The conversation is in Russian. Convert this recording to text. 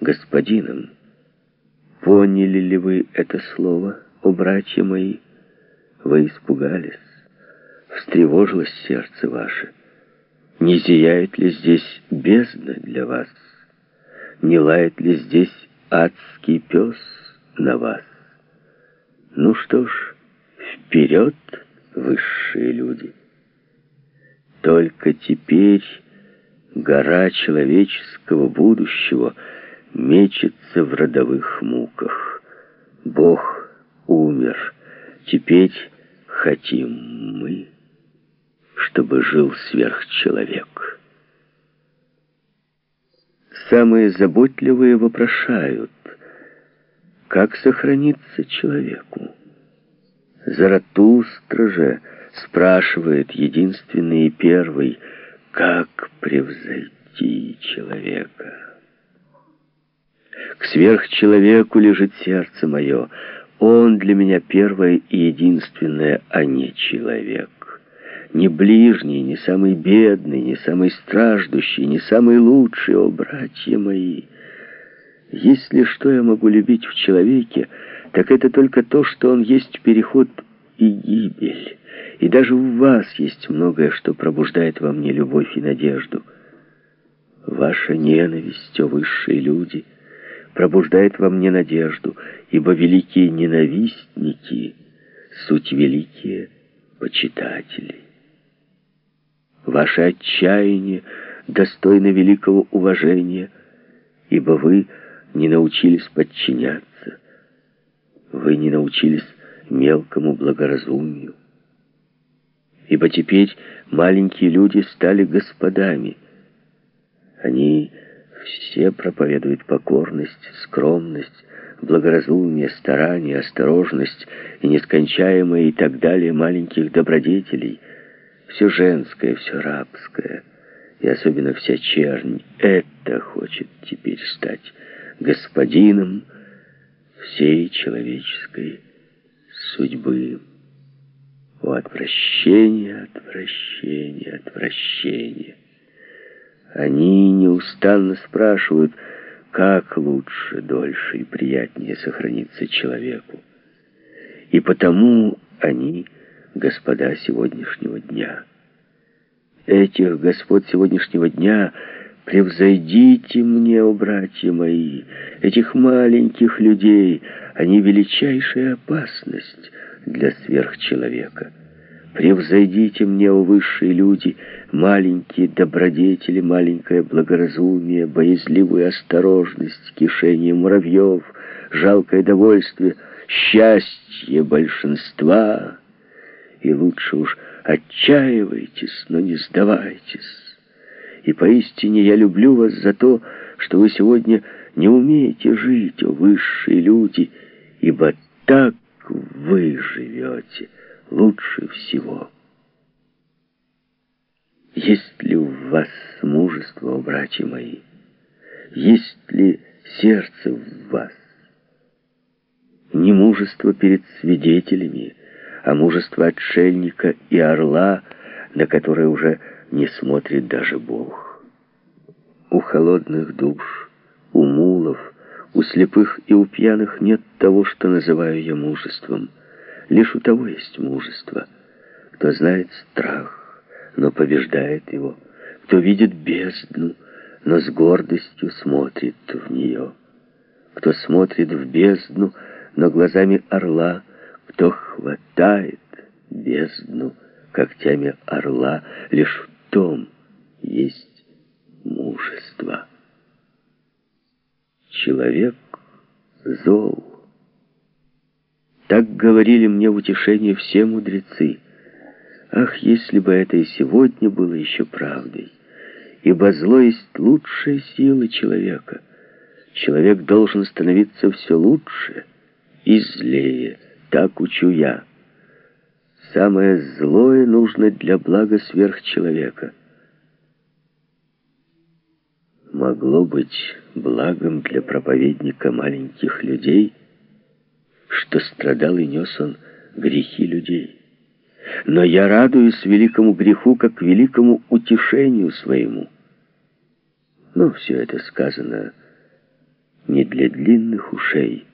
господином. Поняли ли вы это слово, о братья мои? Вы испугались, встревожилось сердце ваше. Не зияет ли здесь бездна для вас? Не лает ли здесь адский пес на вас? Ну что ж, вперед, высшие люди! Только теперь гора человеческого будущего мечется в родовых муках. Бог умер, теперь хотим мы, чтобы жил сверхчеловек. Самые заботливые вопрошают, как сохраниться человеку. Заратустра же спрашивает единственный и первый, как превзойти человека. К сверхчеловеку лежит сердце мое. Он для меня первое и единственное, а не человек. Не ближний, не самый бедный, не самый страждущий, не самый лучший, о, братья мои. Если что я могу любить в человеке, так это только то, что он есть переход и гибель. И даже в вас есть многое, что пробуждает во мне любовь и надежду. Ваша ненависть, о высшие люди, пробуждает во мне надежду, ибо великие ненавистники — суть великие почитатели. Ваше отчаяние достойно великого уважения, ибо вы не научились подчиняться, вы не научились мелкому благоразумию ибо теперь маленькие люди стали господами. Они все проповедуют покорность, скромность, благоразумие, старание, осторожность и нескончаемое и так далее маленьких добродетелей. Все женское, все рабское, и особенно вся чернь, это хочет теперь стать господином всей человеческой судьбы. О, отвращение, отвращение, отвращение. Они неустанно спрашивают, как лучше, дольше и приятнее сохраниться человеку. И потому они господа сегодняшнего дня. Этих господ сегодняшнего дня превзойдите мне, о братья мои, этих маленьких людей, они величайшая опасность для сверхчеловека. Превзойдите мне, о высшие люди, маленькие добродетели, маленькое благоразумие, боязливую осторожность, кишение муравьев, жалкое довольствие, счастье большинства. И лучше уж отчаивайтесь, но не сдавайтесь. И поистине я люблю вас за то, что вы сегодня не умеете жить, о высшие люди, ибо так вы живете лучше всего. Есть ли в вас мужество, братья мои? Есть ли сердце в вас? Не мужество перед свидетелями, а мужество отшельника и орла, на которое уже не смотрит даже Бог. У холодных душ, у мулов, у слепых и у пьяных нет того, что называю я мужеством. Лишь у того есть мужество, кто знает страх, но побеждает его, кто видит бездну, но с гордостью смотрит в нее, кто смотрит в бездну, но глазами орла, кто хватает бездну когтями орла, лишь в том есть мужество. Человек зол. Так говорили мне в утешение все мудрецы. Ах, если бы это и сегодня было еще правдой! Ибо зло есть лучшая сила человека. Человек должен становиться все лучше и злее. Так учу я. Самое злое нужно для блага сверхчеловека — могло быть благом для проповедника маленьких людей, что страдал и нес он грехи людей. Но я радуюсь великому греху, как великому утешению своему. Но все это сказано для длинных ушей.